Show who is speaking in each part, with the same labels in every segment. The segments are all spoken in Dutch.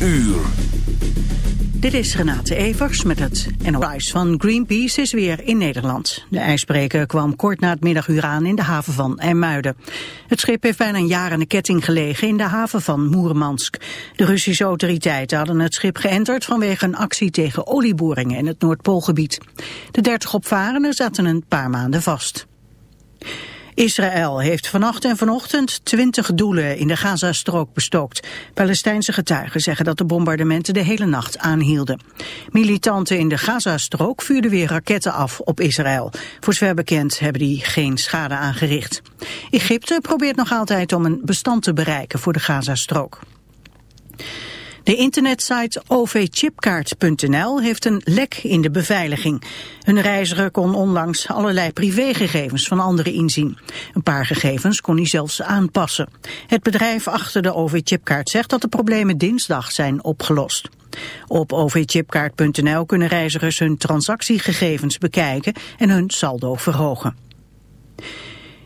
Speaker 1: uur.
Speaker 2: Dit is Renate Evers met het NOS van Greenpeace is weer in Nederland. De ijsbreker kwam kort na het middaguur aan in de haven van IJmuiden. Het schip heeft bijna een jaar aan de ketting gelegen in de haven van Moermansk. De Russische autoriteiten hadden het schip geënterd vanwege een actie tegen olieboringen in het Noordpoolgebied. De dertig opvarenden zaten een paar maanden vast. Israël heeft vannacht en vanochtend twintig doelen in de Gazastrook bestookt. Palestijnse getuigen zeggen dat de bombardementen de hele nacht aanhielden. Militanten in de Gazastrook vuurden weer raketten af op Israël. Voor zover bekend hebben die geen schade aangericht. Egypte probeert nog altijd om een bestand te bereiken voor de Gazastrook. De internetsite ovchipkaart.nl heeft een lek in de beveiliging. Een reiziger kon onlangs allerlei privégegevens van anderen inzien. Een paar gegevens kon hij zelfs aanpassen. Het bedrijf achter de OV-chipkaart zegt dat de problemen dinsdag zijn opgelost. Op ovchipkaart.nl kunnen reizigers hun transactiegegevens bekijken en hun saldo verhogen.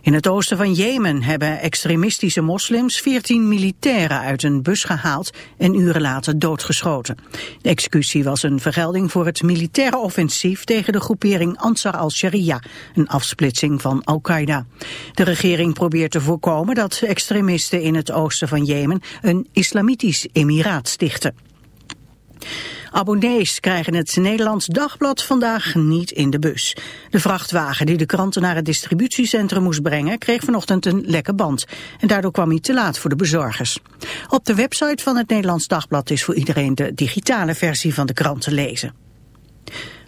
Speaker 2: In het oosten van Jemen hebben extremistische moslims 14 militairen uit een bus gehaald en uren later doodgeschoten. De executie was een vergelding voor het militaire offensief tegen de groepering Ansar al-Sharia, een afsplitsing van Al-Qaeda. De regering probeert te voorkomen dat extremisten in het oosten van Jemen een islamitisch emiraat stichten. Abonnees krijgen het Nederlands Dagblad vandaag niet in de bus. De vrachtwagen die de kranten naar het distributiecentrum moest brengen... kreeg vanochtend een lekke band. En daardoor kwam hij te laat voor de bezorgers. Op de website van het Nederlands Dagblad is voor iedereen... de digitale versie van de krant te lezen.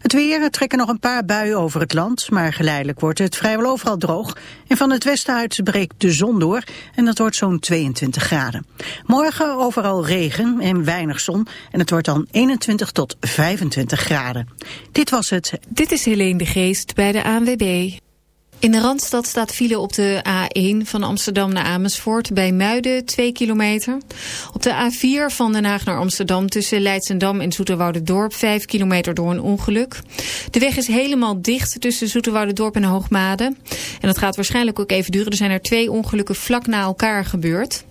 Speaker 2: Het weer, trekken nog een paar buien over het land, maar geleidelijk wordt het vrijwel overal droog. En van het westen uit breekt de zon door en dat wordt zo'n 22 graden. Morgen overal regen en weinig zon en het wordt dan 21 tot 25 graden. Dit was het.
Speaker 3: Dit is Helene de Geest bij de ANWB. In de Randstad staat file op de A1 van Amsterdam naar Amersfoort bij Muiden 2 kilometer. Op de A4 van Den Haag naar Amsterdam tussen Leidsendam en Zoeterwoudendorp 5 kilometer door een ongeluk. De weg is helemaal dicht tussen Zoeterwoudendorp en Hoogmade. En dat gaat waarschijnlijk ook even duren. Er zijn er twee ongelukken vlak na elkaar gebeurd.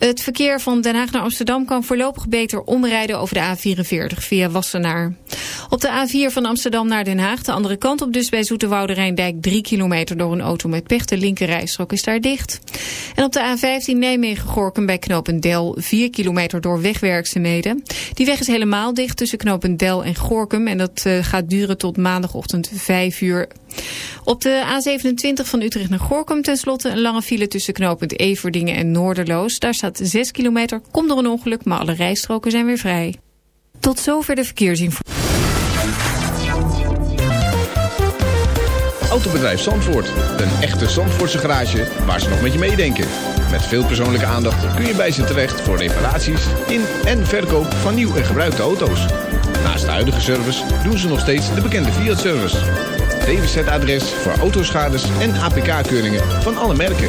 Speaker 3: Het verkeer van Den Haag naar Amsterdam kan voorlopig beter omrijden over de A44 via Wassenaar. Op de A4 van Amsterdam naar Den Haag, de andere kant op dus bij Zoeterwoude Rijndijk 3 kilometer door een auto met pech. De linkerrijstrook is daar dicht. En op de A15 Nijmegen-Gorkum bij Knopendel 4 kilometer door wegwerkzaamheden. Die weg is helemaal dicht tussen Knopendel en Gorkum en dat uh, gaat duren tot maandagochtend 5 uur. Op de A27 van Utrecht naar Gorkum tenslotte een lange file tussen knooppunt Everdingen en Noorderloos. Daar staat 6 kilometer, komt door een ongeluk, maar alle rijstroken zijn weer vrij. Tot zover de verkeersinformatie.
Speaker 4: Autobedrijf Zandvoort. Een echte Zandvoortse garage waar ze nog met je meedenken. Met veel persoonlijke aandacht kun je bij ze terecht voor reparaties in en verkoop van nieuw en gebruikte auto's. Naast de huidige service doen ze nog steeds de bekende Fiat-service. DWZ-adres voor autoschades en APK-keuringen van alle merken.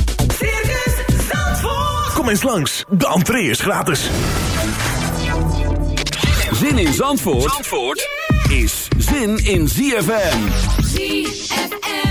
Speaker 5: Kom eens langs, de entree is gratis.
Speaker 1: Zin in Zandvoort, Zandvoort is zin in ZFM.
Speaker 6: ZFM.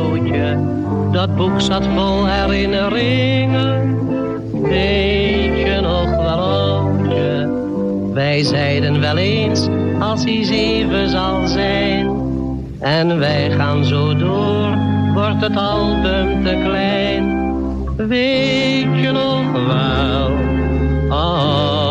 Speaker 7: Dat boek zat vol herinneringen. Weet je nog wel, oudje? Wij zeiden wel eens, als hij zeven zal zijn. En wij gaan zo door, wordt het album te klein. Weet je nog wel, oudje?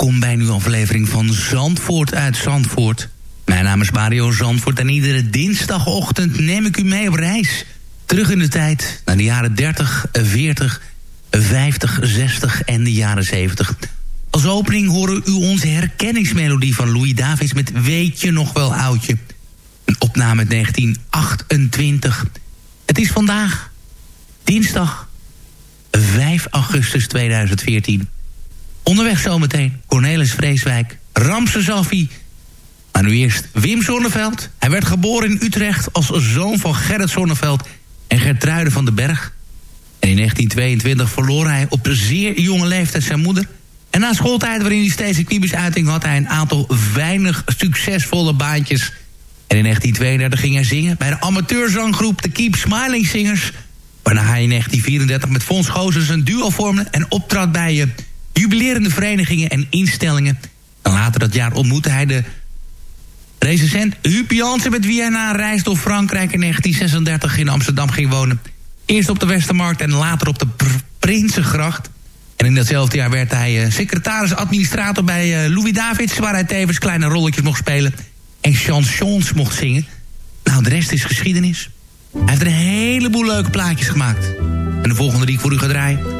Speaker 8: Welkom bij een nieuwe aflevering van Zandvoort uit Zandvoort. Mijn naam is Mario Zandvoort en iedere dinsdagochtend neem ik u mee op reis. Terug in de tijd naar de jaren 30, 40, 50, 60 en de jaren 70. Als opening horen u onze herkenningsmelodie van Louis Davids met Weet je nog wel oudje. Een opname opname uit 1928. Het is vandaag dinsdag 5 augustus 2014. Onderweg zometeen Cornelis Vreeswijk, Ramse Zaffi... Maar nu eerst Wim Zonneveld. Hij werd geboren in Utrecht als zoon van Gerrit Zonneveld en Gertruide van den Berg. En in 1922 verloor hij op zeer jonge leeftijd zijn moeder... En na schooltijd waarin hij steeds een kwiebus uiting had... hij een aantal weinig succesvolle baantjes. En in 1932 ging hij zingen bij de amateurzanggroep... de Keep Smiling Singers... waarna hij in 1934 met Fons Gozes een duo vormde... en optrad bij uh, jubilerende verenigingen en instellingen. En later dat jaar ontmoette hij de recensent Huub Jansen... met wie hij na een reis door Frankrijk in 1936 in Amsterdam ging wonen. Eerst op de Westermarkt en later op de Prinsengracht... En in datzelfde jaar werd hij uh, secretaris-administrator bij uh, Louis Davids... waar hij tevens kleine rolletjes mocht spelen en chansons mocht zingen. Nou, de rest is geschiedenis. Hij heeft er een heleboel leuke plaatjes gemaakt. En de volgende die ik voor u ga draaien...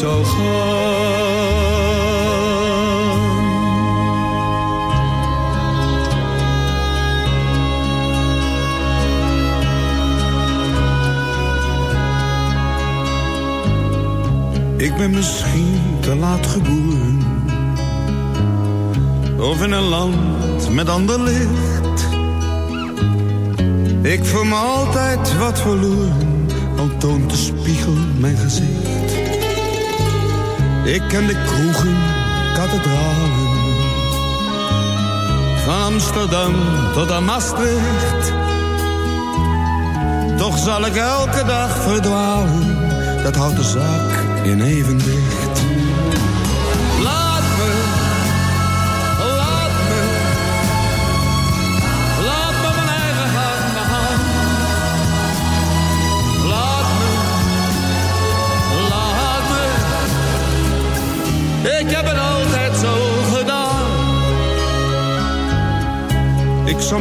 Speaker 9: zou?
Speaker 10: Ik ben misschien te laat geboren. Of in een land met ander licht. Ik voel me altijd wat verloren, al toont de spiegel mijn gezicht. Ik ken de kroegen, kathedralen. Van Amsterdam tot aan Maastricht. Toch zal ik elke dag verdwalen, dat houdt de zaak in evenwicht.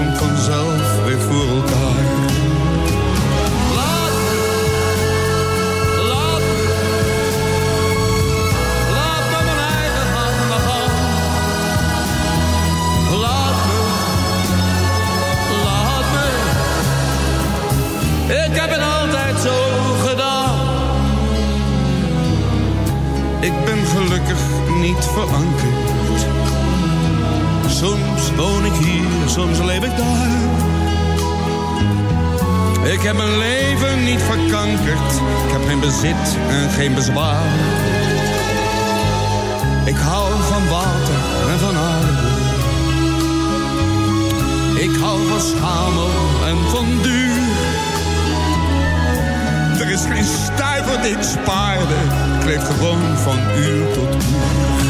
Speaker 10: Komt vanzelf weer voor elkaar. Soms leef ik daar. Ik heb mijn leven niet verkankerd. Ik heb geen bezit en geen bezwaar. Ik hou van water en van aarde. Ik hou van schamel en van duur. Er is geen stuiver ik spaarde. Ik leef gewoon van uur tot uur.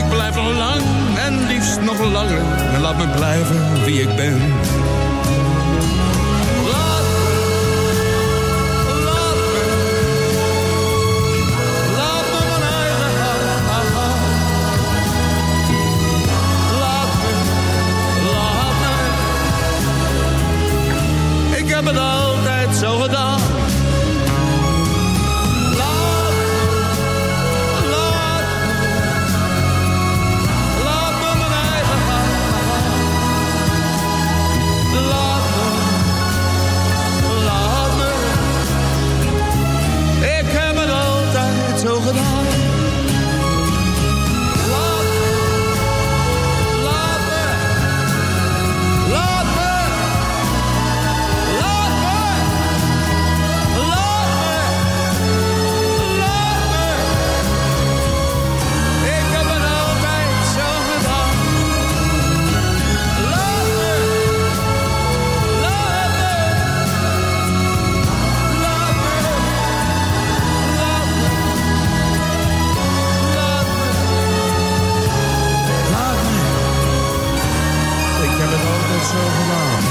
Speaker 10: Ik blijf nog lang en liefst nog langer. En laat me blijven wie ik ben. Altijd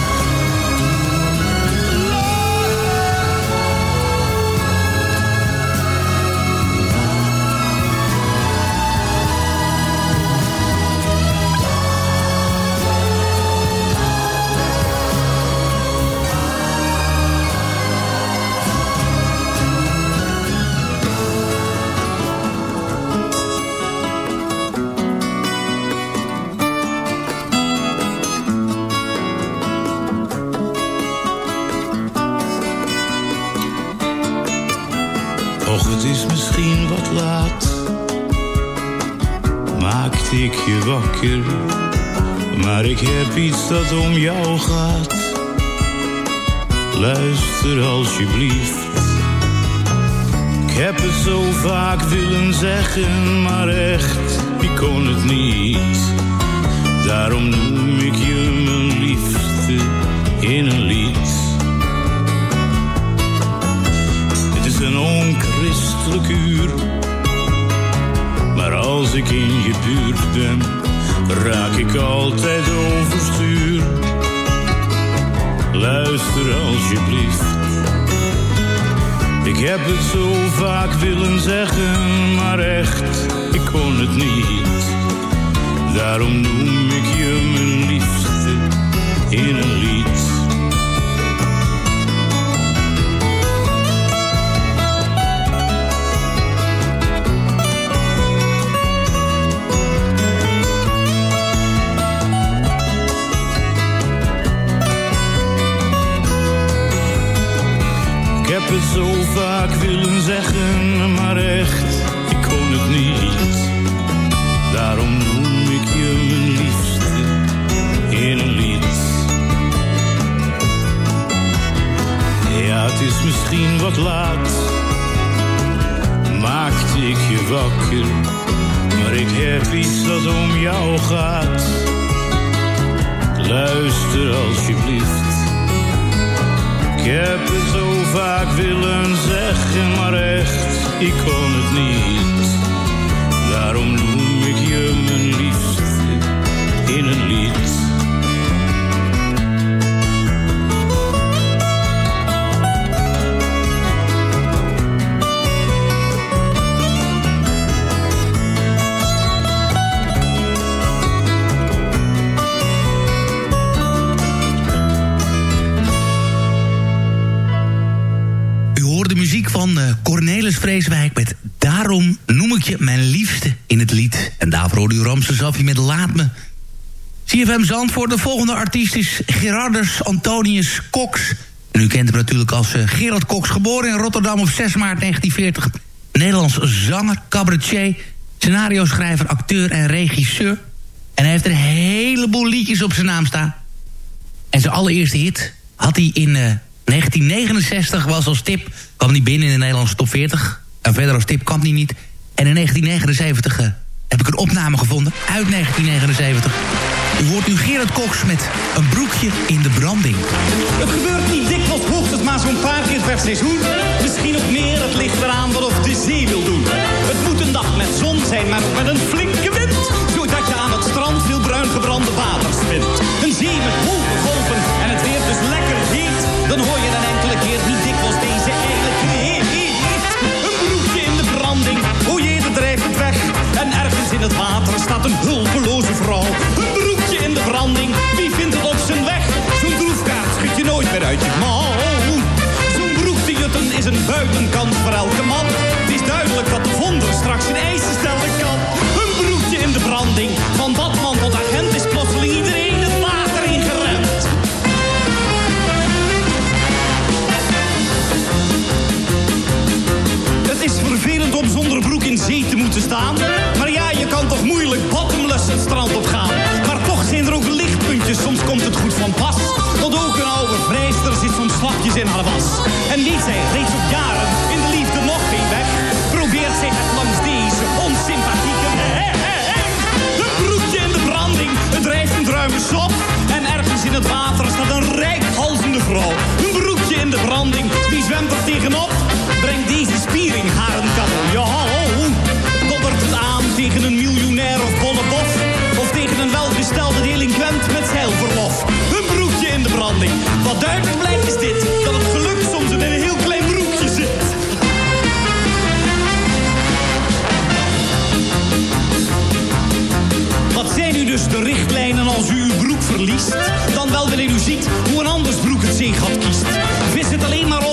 Speaker 10: ik heb
Speaker 11: iets dat om jou gaat. Luister alsjeblieft. Ik heb het zo vaak willen zeggen, maar echt, ik kon het niet. Daarom noem ik je mijn liefste in een lied. Het is een onchristelijk uur. Maar als ik in je buurt ben, raak ik altijd overstuur. Luister alsjeblieft. Ik heb het zo vaak willen zeggen, maar echt, kon het niet. Daarom noem ik je mijn liefste zeggen, maar echt, ik kon het niet. Daarom noem ik je mijn liefste in een lied. Ja, het is misschien wat laat, maakte ik je wakker. Maar ik heb iets dat om jou gaat. Luister alsjeblieft. Heb het zo vaak willen zeggen, maar echt, ik kon het niet. Daarom
Speaker 8: Vreeswijk met Daarom noem ik je mijn liefste in het lied. En daarvoor hoorde u Ramse Zafje met Laat me. CFM Zandvoort, de volgende artiest is Gerardus Antonius Cox. En u kent hem natuurlijk als eh, Gerard Cox, geboren in Rotterdam op 6 maart 1940. Nederlands zanger, cabaretier, scenario-schrijver, acteur en regisseur. En hij heeft een heleboel liedjes op zijn naam staan. En zijn allereerste hit had hij in eh, 1969 was als tip, kwam hij binnen in de Nederlandse top 40. En verder als tip kwam hij niet. En in 1979 eh, heb ik een opname gevonden, uit 1979. U hoort nu Gerard Cox met een broekje in de branding.
Speaker 12: Het gebeurt niet dikwijls hoogstens maar zo'n paar keer per seizoen. Misschien ook meer, het ligt eraan wat of de zee wil doen. Het moet een dag met zon zijn, maar met een flinke wind. Zodat je aan het strand veel bruin gebrande waters buitenkant voor elke man. Het is duidelijk dat de vonder straks een eisen stellen kan. Een broekje in de branding, van badman tot agent is plotseling iedereen het water ingerend. Het is vervelend om zonder broek in zee te moeten staan. Maar ja, je kan toch moeilijk bottomless het strand op gaan. Maar toch zijn er ook lichtpuntjes, soms komt het goed van pas. Want ook een oude vrijster in. En weet zij reeds op jaren in de liefde nog geen weg. Probeert zich het langs deze onsympathieke weg. Een broekje in de branding, het drijft een sop. En ergens in het water staat een rijkhalzende vrouw. Een broekje in de branding, die zwemt er tegenop. Brengt deze spiering haar een. Ja, koppert het aan tegen een miljonair of bollebof. Of tegen een welgestelde delinquent met zeilverlof. Een broekje in de branding. Wat duidelijk dit, dat het geluk soms in een heel klein broekje zit. Wat zijn nu dus de richtlijnen als u uw broek verliest? Dan wel wanneer u ziet hoe een anders broek het zeegat kiest. Vis het alleen maar op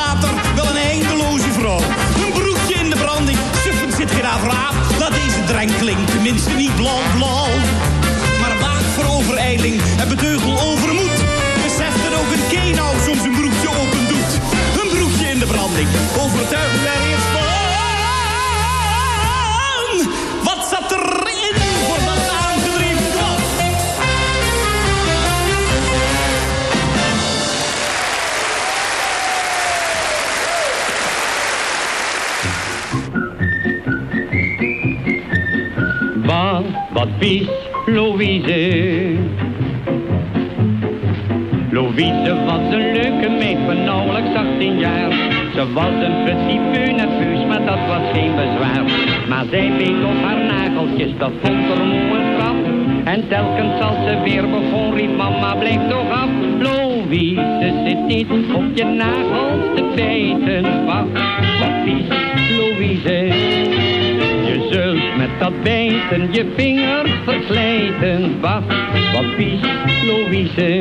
Speaker 12: water
Speaker 7: vies, Louise. Louise was een leuke meid van nauwelijks 18 jaar. Ze was een petit peu nerveus, maar dat was geen bezwaar. Maar zij beet op haar nageltjes, dat vond er moe straf. En telkens als ze weer begon, riep mama, blijf toch af. Louise, zit niet op je nagels te bijten. Wacht, wat. Met dat bijten je vingers verslijten. Wacht, wat vies, Louise.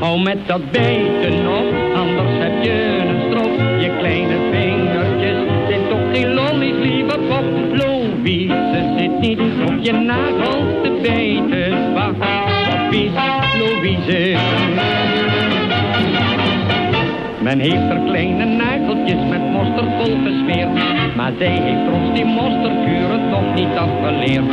Speaker 7: Hou met dat bijten op, anders heb je een
Speaker 13: strook. Je kleine vingertjes zijn toch geen lollies, lieve pop. Louise zit niet op je nagels te bijten. Wacht, wat vies, Louise. Men heeft er kleine nageltjes met mosterd vol gesmeerd. Maar zij heeft ons die mosterdkuren toch niet afgeleerd.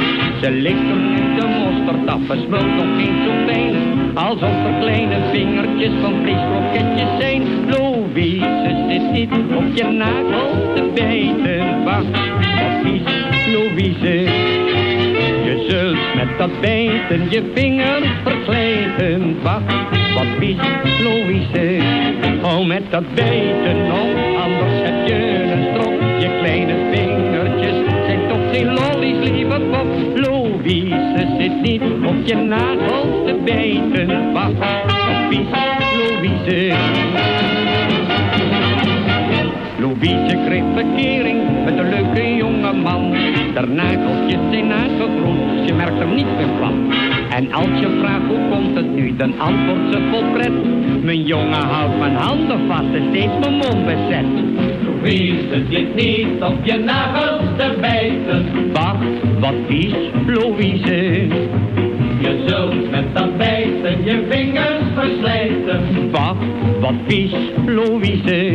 Speaker 13: Ze ligt er in de mosterd af, smult nog niet zo fijn. Alsof er kleine vingertjes van vleeskroketjes zijn. Louise zit niet op je nagels te bijten. Wacht, vies, Louise. Je zult met dat bijten je vingers verslijten. Wacht, wat vies, Louise. Hou met dat bijten op, anders heb je een strop. Je kleine vingertjes zijn toch geen lollies, lieve pop. Louise zit niet op je nagels te bijten. Wacht, vies, Louise. Louise kreeg verkering met een leuke jonge man. Der nageltjes zijn nagegroeid, ze merkt er niet meer van. En als je vraagt hoe komt het nu, dan antwoordt ze vol pret. Mijn jongen houdt mijn handen vast en steeds mijn mond bezet. Louise zit niet op je nagels te bijten. Wacht, wat vies, Louise. Je zult met dat bijten je vingers verslijten. Wacht, wat vies, Louise.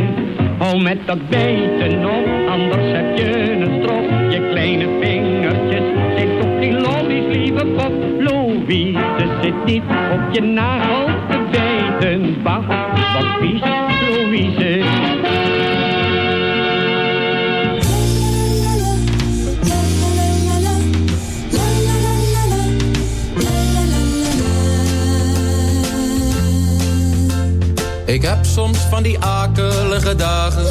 Speaker 13: Hou met dat bijten op, anders heb je een strop. Je kleine vingertjes zijn toch geen lollies, lieve pop. Louise zit niet op je nagels te bijten. Wacht, wat vies, Louise.
Speaker 14: Ik heb soms van die akelige dagen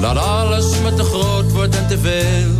Speaker 14: Dat alles me te groot wordt en te veel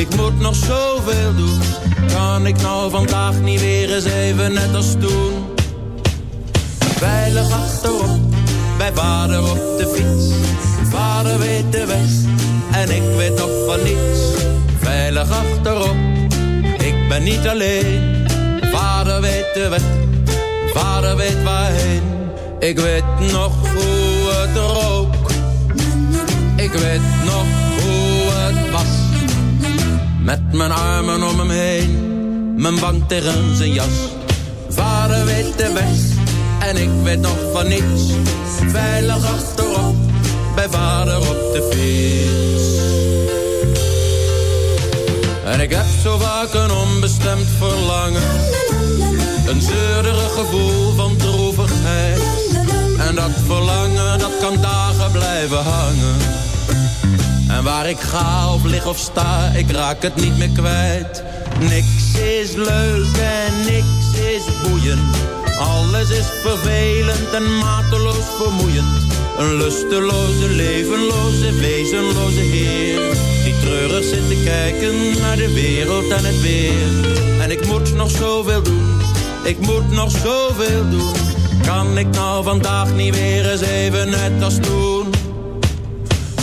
Speaker 14: ik moet nog zoveel doen. Kan ik nou vandaag niet weer eens even net als toen? Veilig achterop, bij vader op de fiets. Vader weet de weg, en ik weet nog van niets. Veilig achterop, ik ben niet alleen. Vader weet de weg, vader weet waarheen. Ik weet nog hoe het rook. Ik weet nog. Met mijn armen om hem heen. Mijn wang tegen zijn jas. Vader weet de weg. En ik weet nog van niets. Veilig achterop. Bij vader op de fiets. En ik heb zo vaak een onbestemd verlangen. Een zeurderig gevoel van droevigheid. En dat verlangen, dat kan dagen blijven hangen. En waar ik ga of lig of sta, ik raak het niet meer kwijt. Niks is leuk en niks is boeiend. Alles is vervelend en mateloos vermoeiend. Een lusteloze, levenloze, wezenloze heer. Die treurig zit te kijken naar de wereld en het weer. En ik moet nog zoveel doen, ik moet nog zoveel doen. Kan ik nou vandaag niet weer eens even net als toen?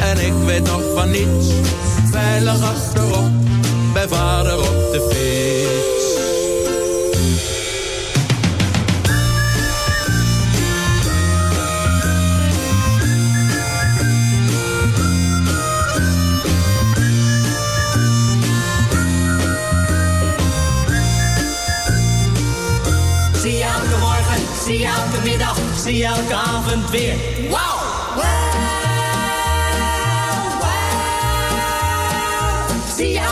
Speaker 14: en ik weet nog van niets. Veilig achterop, bij vader op de fiets.
Speaker 15: Zie je elke morgen, zie elke middag, zie je elke avond weer. Wauw!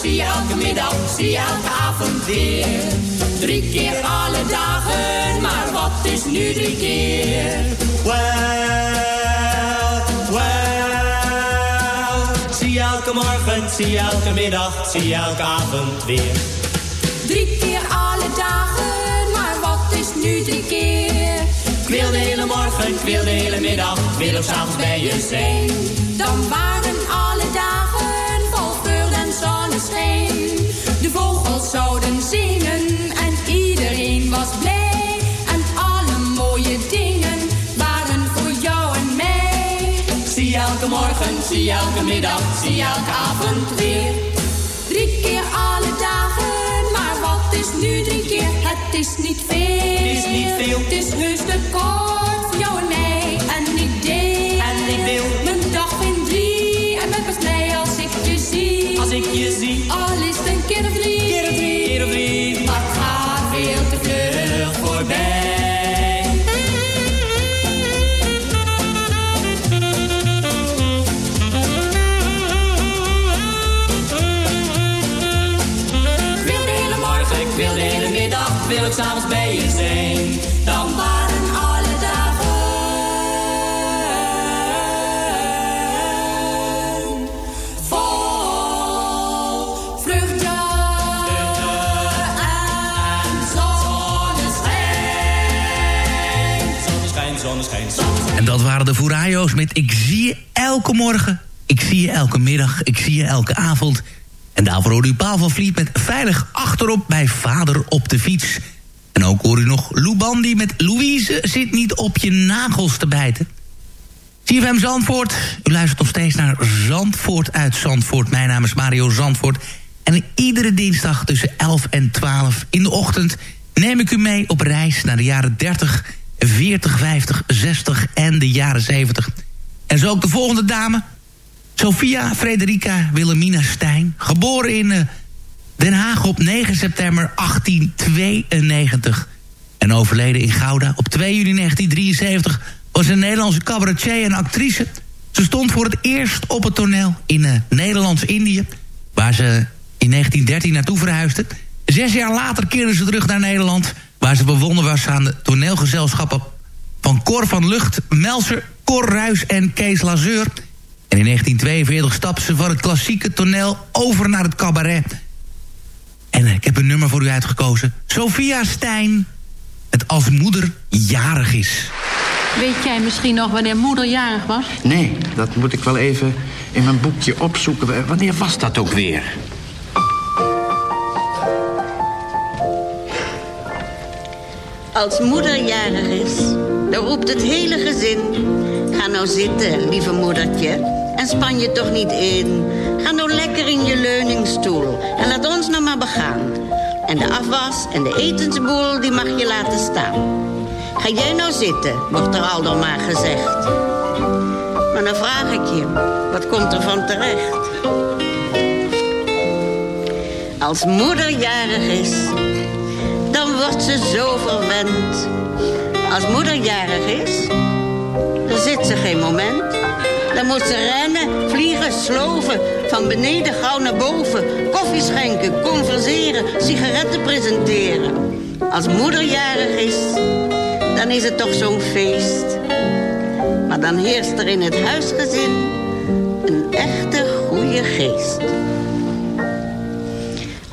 Speaker 6: zie je elke middag, zie je elke avond weer. Drie keer alle dagen, maar wat is nu drie keer?
Speaker 15: Well, well. Zie je elke morgen, zie je elke middag, zie je elke avond weer.
Speaker 6: Drie keer alle dagen, maar wat is nu drie keer?
Speaker 15: Ik wil de hele morgen, ik wil de hele middag, ik wil ook s'avonds bij je zijn.
Speaker 6: Dan waren zonneschijn. De vogels zouden zingen en iedereen was blij. En alle mooie dingen waren voor jou en mij.
Speaker 15: Zie elke morgen, zie elke middag, zie elke avond weer.
Speaker 6: Drie keer alle dagen, maar wat is nu drie keer? Het is niet veel.
Speaker 15: Het is niet veel.
Speaker 6: Het is heus te kort voor jou en mij. En ik deel.
Speaker 15: En ik wil.
Speaker 6: Mijn dag in drie. En ben pas blij als ik je zie.
Speaker 15: Als ik je zie.
Speaker 6: Waren
Speaker 8: de Furayo's met Ik zie je elke morgen. Ik zie je elke middag. Ik zie je elke avond. En daarvoor hoorde u Paal van Vliet met Veilig achterop bij Vader op de fiets. En ook hoor u nog Lou met Louise zit niet op je nagels te bijten. CFM Zandvoort. U luistert nog steeds naar Zandvoort uit Zandvoort. Mijn naam is Mario Zandvoort. En iedere dinsdag tussen 11 en 12 in de ochtend... neem ik u mee op reis naar de jaren 30, 40, 50, 60 en de jaren 70. En zo ook de volgende dame. Sophia Frederica Wilhelmina Stijn. Geboren in eh, Den Haag op 9 september 1892. En overleden in Gouda op 2 juni 1973... was een Nederlandse cabaretier en actrice. Ze stond voor het eerst op het toneel in eh, Nederlands-Indië... waar ze in 1913 naartoe verhuisde. Zes jaar later keerde ze terug naar Nederland... waar ze bewonnen was aan de toneelgezelschappen... van Cor van Lucht, Melser, Cor Ruis en Kees Lazeur... En in 1942 stapte ze van het klassieke toneel over naar het cabaret. En ik heb een nummer voor u uitgekozen. Sophia Stijn, het als moeder jarig is.
Speaker 16: Weet jij misschien nog wanneer moeder jarig was?
Speaker 17: Nee, dat moet ik wel even in mijn boekje opzoeken. Wanneer was dat ook weer?
Speaker 18: Als moeder jarig is, dan roept het hele gezin... Ga nou zitten, lieve moedertje, en span je toch niet in. Ga nou lekker in je leuningstoel en laat ons nou maar begaan. En de afwas en de etensboel, die mag je laten staan. Ga jij nou zitten, wordt er al dan maar gezegd. Maar dan vraag ik je, wat komt er van terecht? Als moeder jarig is, wordt ze zo verwend. Als moeder jarig is, dan zit ze geen moment. Dan moet ze rennen, vliegen, sloven, van beneden gauw naar boven. Koffie schenken, converseren, sigaretten presenteren. Als moeder jarig is, dan is het toch zo'n feest. Maar dan heerst er in het huisgezin een echte goede geest.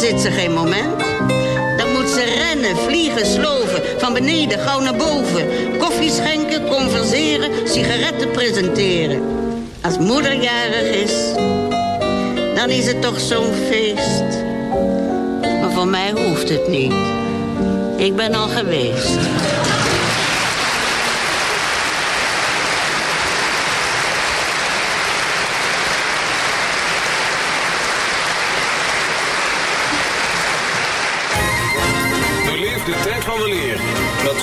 Speaker 18: Zit ze geen moment. Dan moet ze rennen, vliegen, sloven, van beneden gauw naar boven. Koffie schenken, converseren, sigaretten presenteren. Als moeder jarig is, dan is het toch zo'n feest. Maar voor mij hoeft het niet. Ik ben al geweest.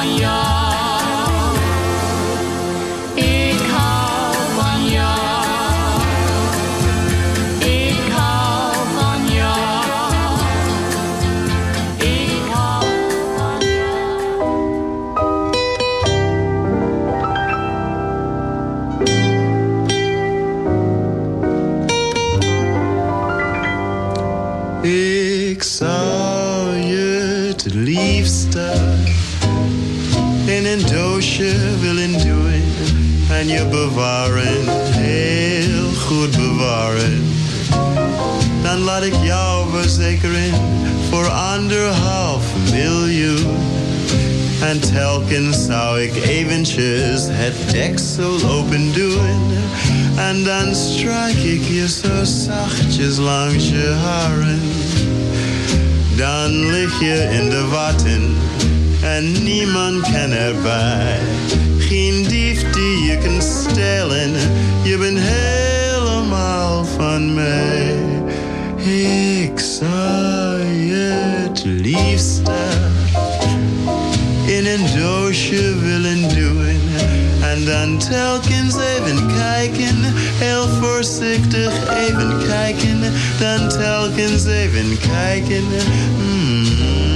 Speaker 19: hou van je
Speaker 20: bewaren, heel goed bewaren. Dan laat ik jou verzekeren voor anderhalf miljoen. En telkens zou ik eventjes het deksel open doen. En dan strijk ik je zo zachtjes langs je haren. Dan lig je in de watten en niemand kan erbij. Je bent helemaal van mij. Ik zou je het liefste in een doosje willen doen. En
Speaker 21: dan telkens even kijken, heel voorzichtig even kijken. Dan telkens even kijken. Mm.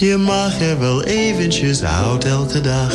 Speaker 21: Je mag er wel eventjes uit elke dag.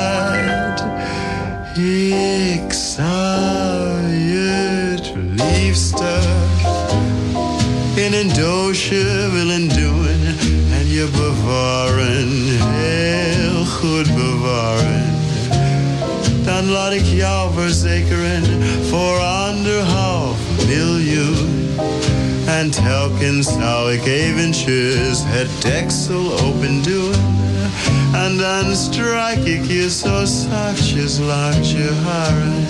Speaker 21: Een doosje willen doen en je bewaren, heel goed bewaren. Dan laat ik jou verzekeren voor anderhalf miljoen. En telkens zou ik eventjes het deksel open doen. En dan strijk ik je zo zachtjes langs je haren.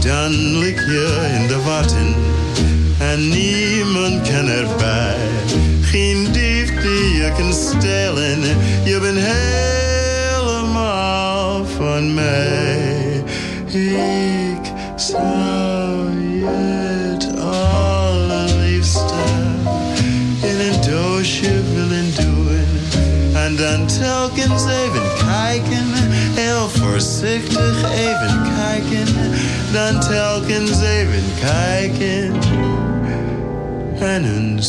Speaker 21: Dan lik je in de watten en niemand kan erbij. Geen dief die je kan stelen, je bent helemaal van mij. Ik zou je het allerliefste in een doosje willen doen. En dan telkens even kijken, heel voorzichtig even kijken. Dan telkens even kijken en een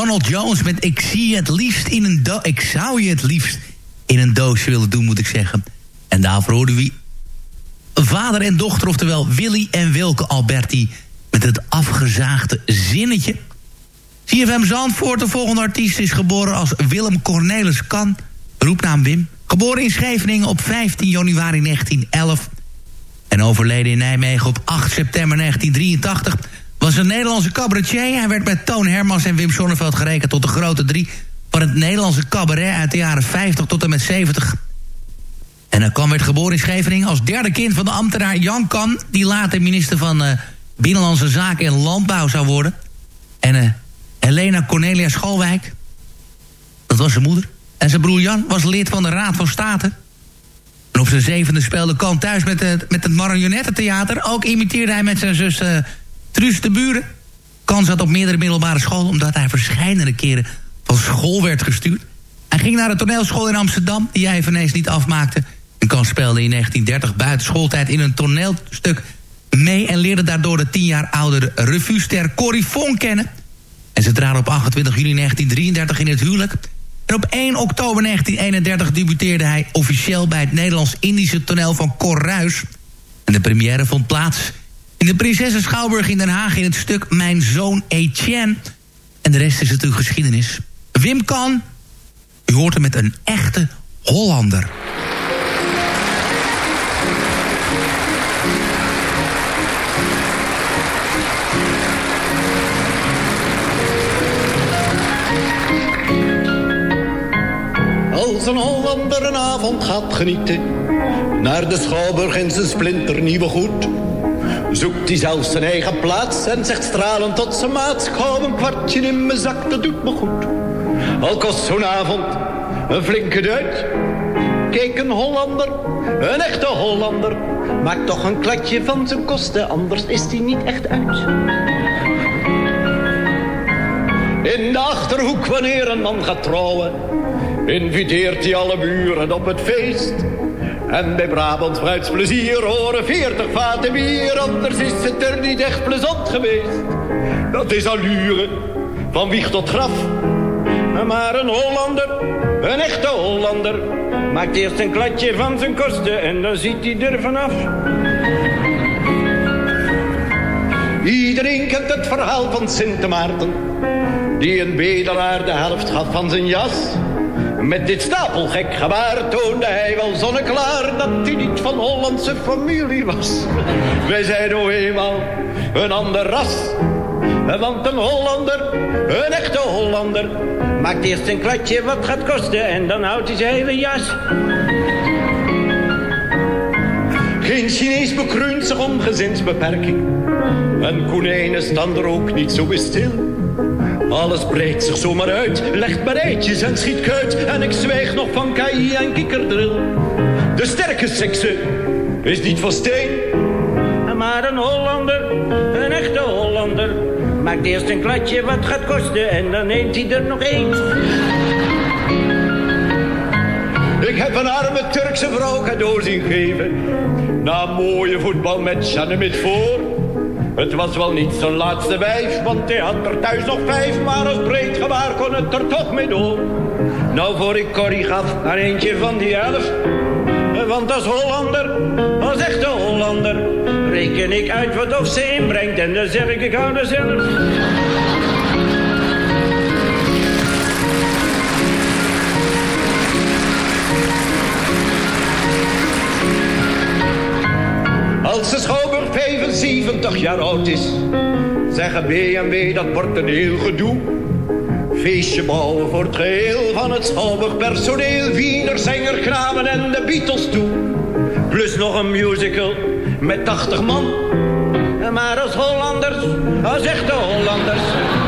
Speaker 8: Donald Jones met Ik zie je het liefst in een do Ik zou je het liefst in een doosje willen doen, moet ik zeggen. En daarvoor hoorden we vader en dochter, oftewel Willy en Wilke Alberti... met het afgezaagde zinnetje. CFM Zandvoort, de volgende artiest, is geboren als Willem Cornelis Kan... roepnaam Wim. Geboren in Scheveningen op 15 januari 1911... en overleden in Nijmegen op 8 september 1983... was een Nederlandse cabaretier. Hij werd met Toon Hermans en Wim Sonneveld gerekend tot de grote drie... van het Nederlandse cabaret uit de jaren 50 tot en met 70... En hij kwam werd geboren in Scheveningen als derde kind van de ambtenaar Jan Kan... die later minister van uh, Binnenlandse Zaken en Landbouw zou worden. En uh, Helena Cornelia Schalwijk, dat was zijn moeder. En zijn broer Jan was lid van de Raad van State. En op zijn zevende speelde Kan thuis met, het, met het marionettentheater. Ook imiteerde hij met zijn zus uh, Truus de Buren. Kan zat op meerdere middelbare scholen... omdat hij verschillende keren van school werd gestuurd. Hij ging naar de toneelschool in Amsterdam... die hij eveneens niet afmaakte... En Kan speelde in 1930 buiten schooltijd in een toneelstuk mee... en leerde daardoor de tien jaar oudere revuester Corrie Fon kennen. En ze traden op 28 juli 1933 in het huwelijk. En op 1 oktober 1931 debuteerde hij officieel... bij het Nederlands-Indische toneel van Cor Ruys. En de première vond plaats in de Prinsessen Schouwburg in Den Haag... in het stuk Mijn Zoon Etienne. En de rest is natuurlijk geschiedenis. Wim Kan, u hoort hem met een echte Hollander.
Speaker 22: Als een Hollander een avond gaat genieten... naar de Schouwburg in zijn splinternieuwe goed... zoekt hij zelfs zijn eigen plaats en zegt stralend tot zijn maat... Kom een kwartje in mijn zak, dat doet me goed. Al kost zo'n avond een flinke duit. Kijk, een Hollander, een echte Hollander... maakt toch een klatje van zijn kosten, anders is hij niet echt uit. In de Achterhoek, wanneer een man gaat trouwen inviteert hij alle buren op het feest. En bij Brabant fruitsplezier horen veertig vaten bier, anders is het er niet echt plezant geweest. Dat is allure, van wieg tot graf. Maar een Hollander, een echte Hollander, maakt eerst een kladje van zijn kosten en dan ziet hij er vanaf. Iedereen kent het verhaal van Sint Maarten, die een bedelaar de helft gaf van zijn jas. Met dit stapelgek gebaar toonde hij wel zonneklaar dat hij niet van Hollandse familie was. Wij zijn nou eenmaal een ander ras. Want een Hollander, een echte Hollander, maakt eerst een kladje wat gaat kosten en dan houdt hij zijn hele jas. Geen Chinees bekruint zich om gezinsbeperking. En konijnen staan er ook niet zo stil. Alles breidt zich zomaar uit, legt maar eitjes en schiet kuit. En ik zwijg nog van KI en kikkerdril. De sterke sekse is niet van steen. Maar een Hollander, een echte Hollander. Maakt eerst een kladje wat gaat kosten en dan neemt hij er nog één. Ik heb een arme Turkse vrouw cadeau zien geven. Na mooie voetbal met Janemit voor. Het was wel niet zijn laatste wijf, want hij had er thuis nog vijf. Maar als breed gebaar kon het er toch mee door. Nou, voor ik Corrie gaf aan eentje van die elf. Want als Hollander, als echte Hollander, reken ik uit wat of ze inbrengt. En dan zeg ik, ik hou er. Als de Schouwburg 75 jaar oud is, zeggen B&W dat wordt een heel gedoe. Feestje bouwen voor het geheel van het Schouwburg personeel, Wiener, zanger, en de Beatles toe. Plus nog een musical met 80 man. Maar als Hollanders, als echte Hollanders,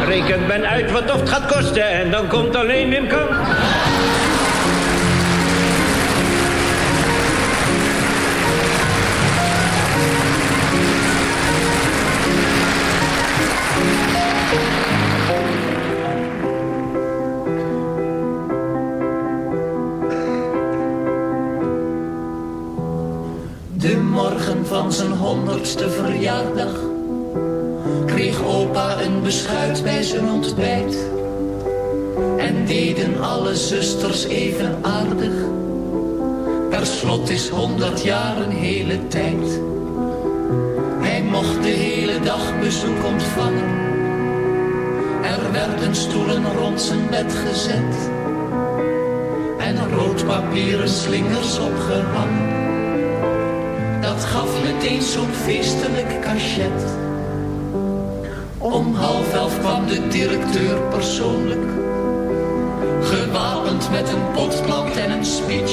Speaker 22: rekent men uit wat het gaat kosten en dan komt alleen Wim Kamp.
Speaker 23: Honderdste verjaardag kreeg opa een beschuit bij zijn ontbijt. En deden alle zusters even aardig. Per slot is honderd jaar een hele tijd. Hij mocht de hele dag bezoek ontvangen. Er werden stoelen rond zijn bed gezet. En rood papieren slingers opgehangen. Dat gaf meteen zo'n feestelijk cachet. Om half elf kwam de directeur persoonlijk. Gewapend met een potplant en een speech.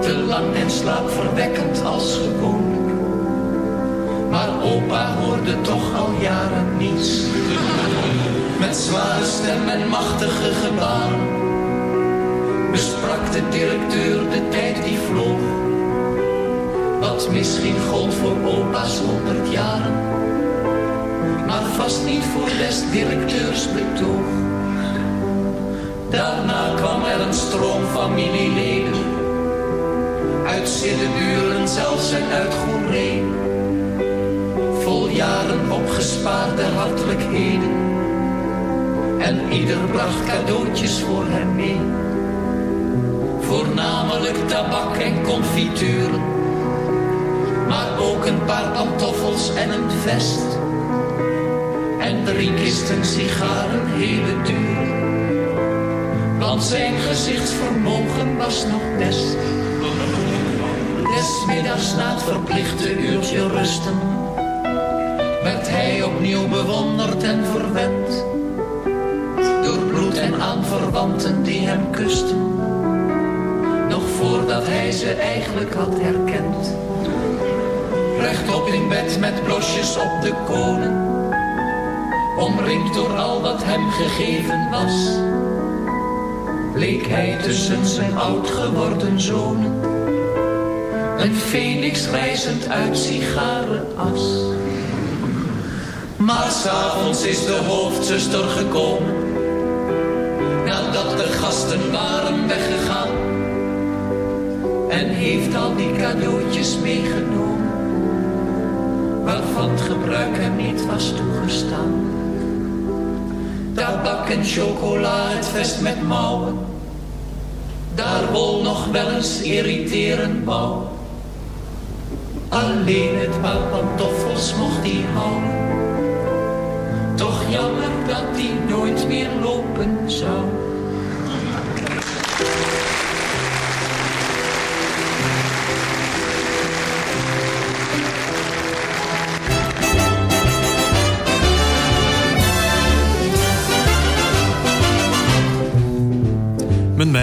Speaker 23: Te lang en slaapverwekkend als gewoonlijk. Maar opa hoorde toch al jaren niets. Met zware stem en machtige gebaren. Besprak de directeur de tijd die vloog. Wat misschien gold voor opa's honderd jaren. Maar vast niet voor des directeurs betoog. Daarna kwam er een stroom familieleden. Uit Siddeburen zelfs en uit Goeree. Vol jaren opgespaarde hartelijkheden. En ieder bracht cadeautjes voor hem mee. Voornamelijk tabak en confituren. Maar ook een paar pantoffels en een vest. En drie kisten sigaren, hele duur. Want zijn gezichtsvermogen was nog best. Desmiddags na het verplichte uurtje rusten. Werd hij opnieuw bewonderd en verwend. Door bloed en aanverwanten die hem kusten. Nog voordat hij ze eigenlijk had herkend. Rechtop in bed met blosjes op de konen. Omringd door al wat hem gegeven was. Bleek hij tussen zijn oud geworden zonen. Een phoenix reizend uit sigarenas. Maar s'avonds is de hoofdzuster gekomen. Nadat de gasten waren weggegaan. En heeft al die cadeautjes meegenomen. Waarvan het gebruik hem niet was toegestaan. Tabak en chocola, het vest met mouwen. Daar wol nog wel eens irriterend bouwen. Alleen het paar pantoffels mocht hij houden. Toch jammer dat hij nooit meer lopen zou.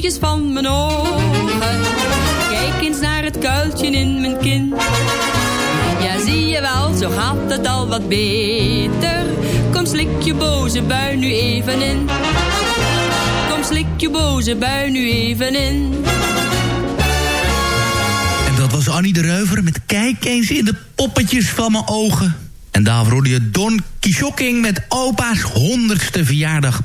Speaker 6: Van mijn ogen. Kijk eens naar het kuiltje in mijn kin. Ja, zie je wel, zo gaat het al wat beter. Kom, slik je boze bui nu even in. Kom, slik je boze bui nu even in.
Speaker 8: En dat was Annie de Reuver met Kijk eens in de poppetjes van mijn ogen. En daarvoor hoorde je Don Quixoting met opa's honderdste verjaardag.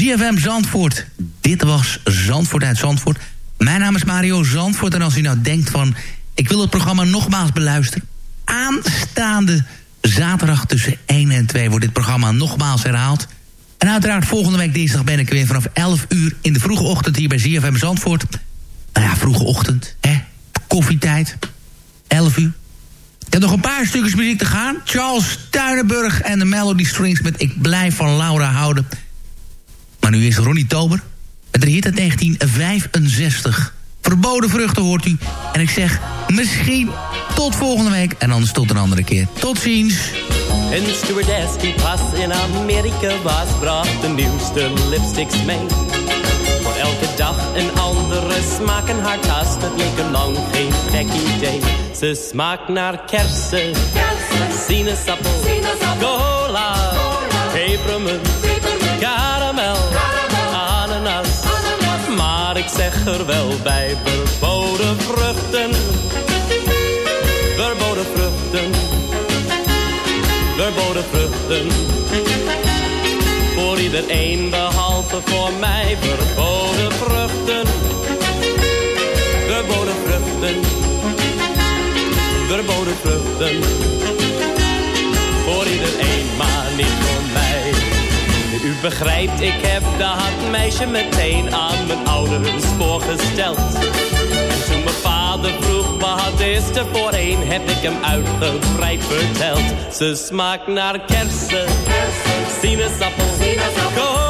Speaker 8: ZFM Zandvoort. Dit was Zandvoort uit Zandvoort. Mijn naam is Mario Zandvoort. En als u nou denkt van... ik wil het programma nogmaals beluisteren... aanstaande zaterdag tussen 1 en 2 wordt dit programma nogmaals herhaald. En uiteraard volgende week dinsdag ben ik weer vanaf 11 uur... in de vroege ochtend hier bij ZFM Zandvoort. Nou ja, vroege ochtend, hè. Koffietijd. 11 uur. Ik heb nog een paar stukjes muziek te gaan. Charles Tuinenburg en de Melody Strings met Ik blijf van Laura houden. Maar nu is Ronnie Tober met een hit uit 1965. Verboden vruchten hoort u. En ik zeg misschien tot volgende week. En anders tot een andere keer. Tot ziens.
Speaker 24: Een stewardess die pas in Amerika was, bracht de nieuwste lipsticks mee. Voor elke dag een andere smaak in haar tas, dat leek er lang geen gek idee. Ze smaakt naar kersen, sinaasappel, cola, pepermunt, zeg er wel bij, verboden vruchten, verboden vruchten verboden vruchten. Voor iedereen behalve voor mij verboden vruchten. Verboden vruchten. Verboden vruchten. Voor iedereen, maar niet voor mij. Begrijpt, ik heb dat meisje meteen aan mijn ouders voorgesteld. En toen mijn vader vroeg wat is er voor een, heb ik hem uitgebreid verteld. Ze smaakt naar kersen, sinaasappel, cola,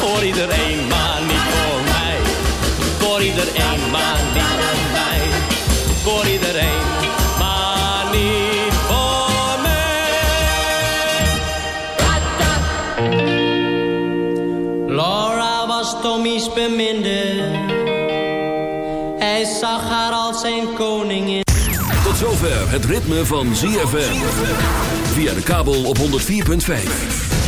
Speaker 24: Voor iedereen, maar niet voor mij. Voor iedereen, maar niet voor mij. Voor iedereen, maar niet voor mij.
Speaker 7: Laura was Tommy's beminde. Hij zag haar als zijn koningin.
Speaker 1: Tot zover het ritme van ZFM. Via de kabel op 104.5.